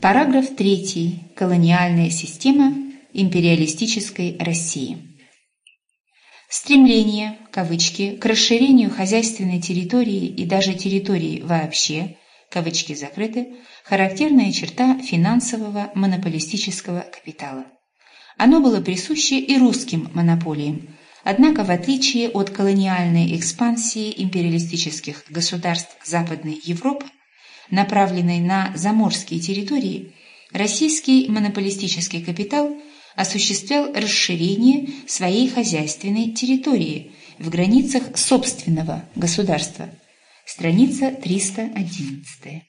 Параграф 3. Колониальная система империалистической России. Стремление, кавычки, к расширению хозяйственной территории и даже территории вообще, кавычки закрыты, характерная черта финансового монополистического капитала. Оно было присуще и русским монополиям, однако в отличие от колониальной экспансии империалистических государств Западной Европы, направленной на заморские территории, российский монополистический капитал осуществлял расширение своей хозяйственной территории в границах собственного государства. Страница 311.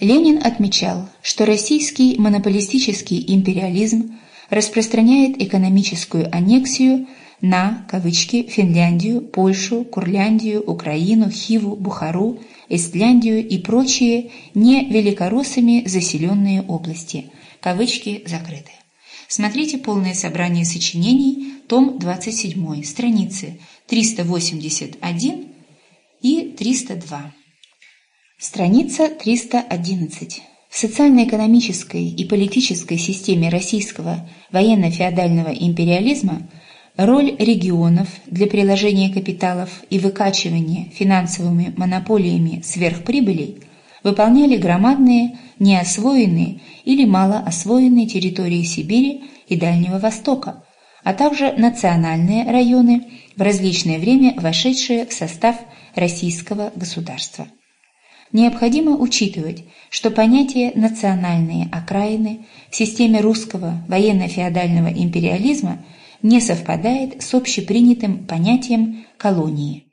Ленин отмечал, что российский монополистический империализм распространяет экономическую аннексию на кавычки, Финляндию, Польшу, Курляндию, Украину, Хиву, Бухару, Эстляндию и прочие не великороссами заселенные области. Кавычки закрыты. Смотрите полное собрание сочинений, том 27, страницы 381 и 302. Страница 311. В социально-экономической и политической системе российского военно-феодального империализма Роль регионов для приложения капиталов и выкачивания финансовыми монополиями сверхприбылей выполняли громадные, неосвоенные или малоосвоенные территории Сибири и Дальнего Востока, а также национальные районы, в различное время вошедшие в состав российского государства. Необходимо учитывать, что понятие «национальные окраины» в системе русского военно-феодального империализма – не совпадает с общепринятым понятием колонии.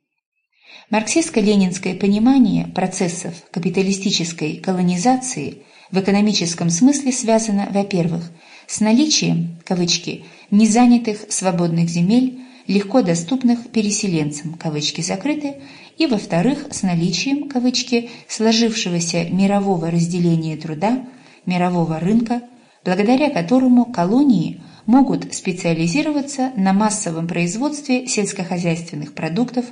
Марксистско-ленинское понимание процессов капиталистической колонизации в экономическом смысле связано, во-первых, с наличием, кавычки, незанятых свободных земель, легко доступных переселенцам, кавычки закрыты, и, во-вторых, с наличием, кавычки, сложившегося мирового разделения труда, мирового рынка, благодаря которому колонии – могут специализироваться на массовом производстве сельскохозяйственных продуктов,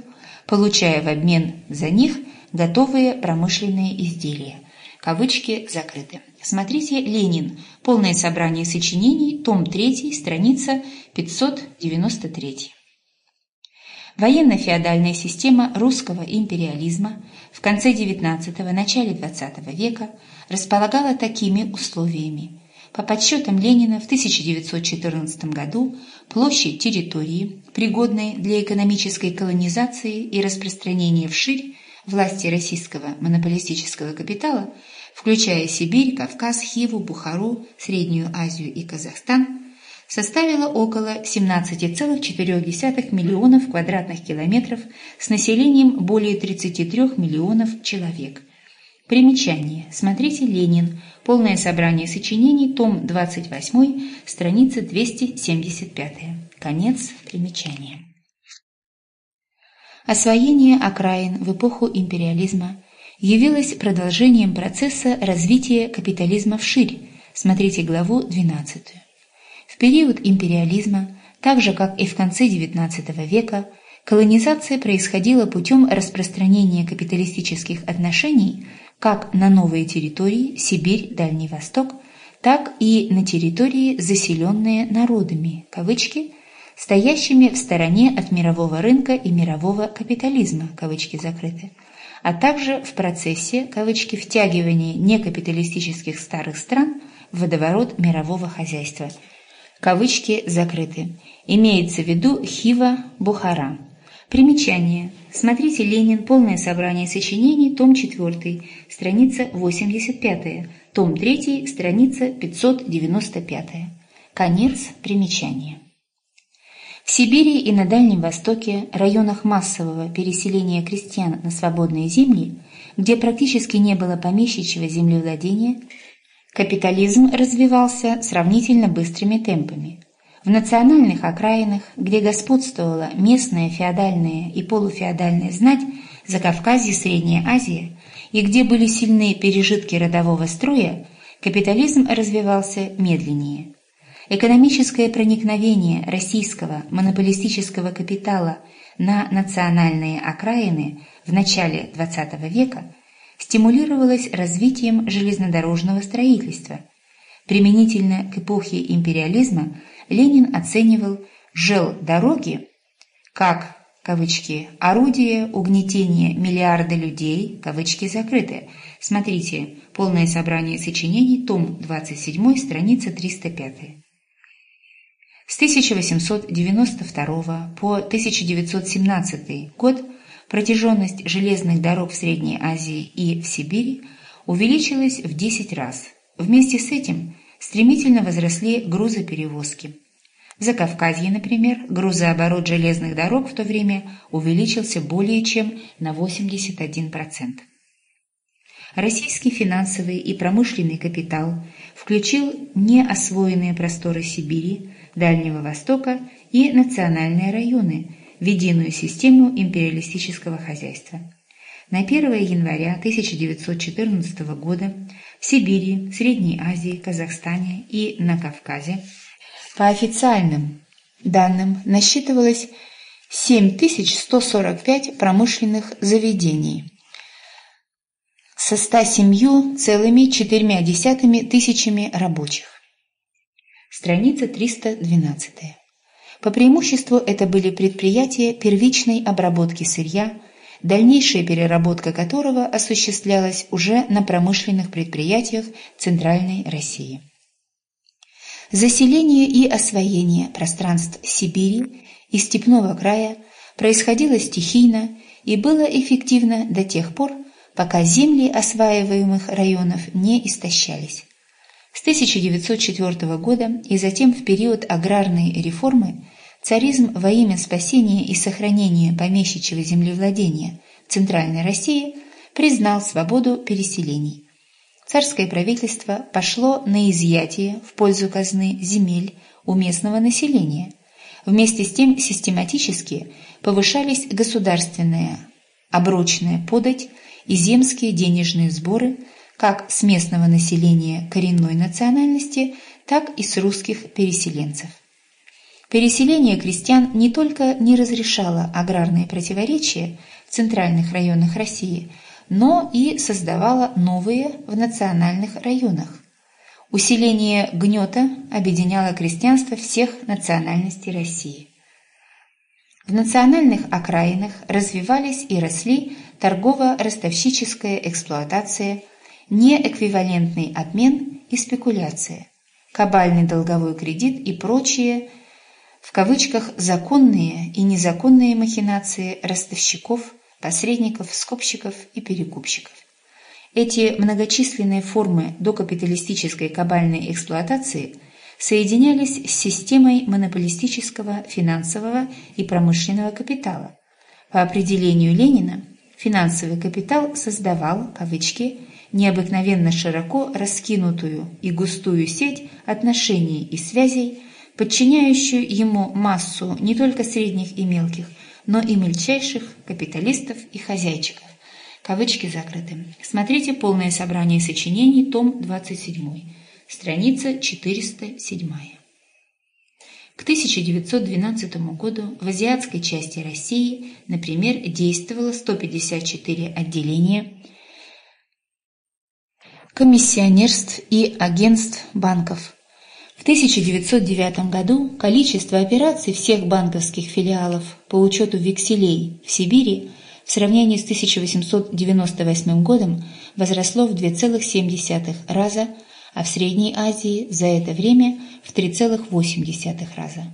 получая в обмен за них готовые промышленные изделия. Кавычки закрыты. Смотрите «Ленин. Полное собрание сочинений. Том 3. Страница 593». Военно-феодальная система русского империализма в конце XIX – начале XX века располагала такими условиями – по подсчетам Ленина, в 1914 году площадь территории, пригодной для экономической колонизации и распространения вширь власти российского монополистического капитала, включая Сибирь, Кавказ, Хиву, Бухару, Среднюю Азию и Казахстан, составила около 17,4 миллионов квадратных километров с населением более 33 миллионов человек. Примечание. Смотрите Ленин. Полное собрание сочинений, том 28, страница 275. Конец примечания. Освоение окраин в эпоху империализма явилось продолжением процесса развития капитализма вширь. Смотрите главу 12. В период империализма, так же как и в конце XIX века, колонизация происходила путем распространения капиталистических отношений – как на новые территории Сибирь, Дальний Восток, так и на территории, заселенные народами, кавычки, стоящими в стороне от мирового рынка и мирового капитализма, кавычки закрыты, а также в процессе, кавычки, втягивания некапиталистических старых стран в водоворот мирового хозяйства, кавычки закрыты. Имеется в виду Хива, Бухара. Примечание. Смотрите «Ленин. Полное собрание сочинений», том 4, страница 85, том 3, страница 595. Конец примечания. В Сибири и на Дальнем Востоке, районах массового переселения крестьян на свободные земли, где практически не было помещичьего землевладения, капитализм развивался сравнительно быстрыми темпами. В национальных окраинах, где господствовала местная феодальная и полуфеодальная знать, Закавказье, Средняя Азия, и где были сильные пережитки родового строя, капитализм развивался медленнее. Экономическое проникновение российского монополистического капитала на национальные окраины в начале XX века стимулировалось развитием железнодорожного строительства. Применительно к эпохе империализма Ленин оценивал жел дороги как кавычки, орудие угнетения миллиарда людей, кавычки закрыты. Смотрите, полное собрание сочинений, том 27, страница 305. С 1892 по 1917 год протяженность железных дорог в Средней Азии и в Сибири увеличилась в 10 раз. Вместе с этим стремительно возросли грузоперевозки. Закавказье, например, грузооборот железных дорог в то время увеличился более чем на 81%. Российский финансовый и промышленный капитал включил неосвоенные просторы Сибири, Дальнего Востока и национальные районы в единую систему империалистического хозяйства. На 1 января 1914 года в Сибири, Средней Азии, Казахстане и на Кавказе по официальным данным насчитывалось 7145 промышленных заведений со 107,4 тысячами рабочих. Страница 312. По преимуществу это были предприятия первичной обработки сырья, дальнейшая переработка которого осуществлялась уже на промышленных предприятиях Центральной России. Заселение и освоение пространств Сибири и степного края происходило стихийно и было эффективно до тех пор, пока земли осваиваемых районов не истощались. С 1904 года и затем в период аграрной реформы царизм во имя спасения и сохранения помещичьего землевладения в Центральной России признал свободу переселений царское правительство пошло на изъятие в пользу казны земель у местного населения. Вместе с тем систематически повышались государственная оброчная подать и земские денежные сборы как с местного населения коренной национальности, так и с русских переселенцев. Переселение крестьян не только не разрешало аграрные противоречия в центральных районах России – но и создавала новые в национальных районах. Усиление гнета объединяло крестьянство всех национальностей России. В национальных окраинах развивались и росли торгово-ростовщическая эксплуатация, неэквивалентный обмен и спекуляция, кабальный долговой кредит и прочие, в кавычках, законные и незаконные махинации ростовщиков – посредников, скупщиков и перекупщиков. Эти многочисленные формы докапиталистической кабальной эксплуатации соединялись с системой монополистического финансового и промышленного капитала. По определению Ленина, финансовый капитал создавал, кавычки, необыкновенно широко раскинутую и густую сеть отношений и связей, подчиняющую ему массу не только средних и мелких, но и мельчайших капиталистов и хозяйчиков. Кавычки закрыты. Смотрите полное собрание сочинений, том 27, страница 407. К 1912 году в азиатской части России, например, действовало 154 отделения комиссионерств и агентств банков, в 1909 году количество операций всех банковских филиалов по учету векселей в Сибири в сравнении с 1898 годом возросло в 2,7 раза, а в Средней Азии за это время в 3,8 раза.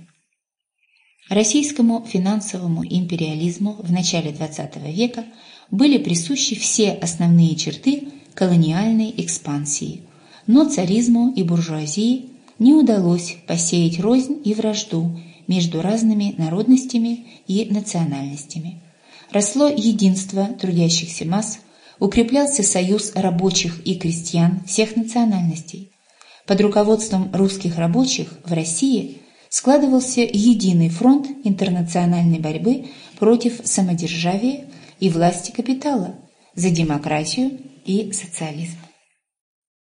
Российскому финансовому империализму в начале XX века были присущи все основные черты колониальной экспансии, но царизму и буржуазии не удалось посеять рознь и вражду между разными народностями и национальностями. Росло единство трудящихся масс, укреплялся союз рабочих и крестьян всех национальностей. Под руководством русских рабочих в России складывался единый фронт интернациональной борьбы против самодержавия и власти капитала, за демократию и социализм.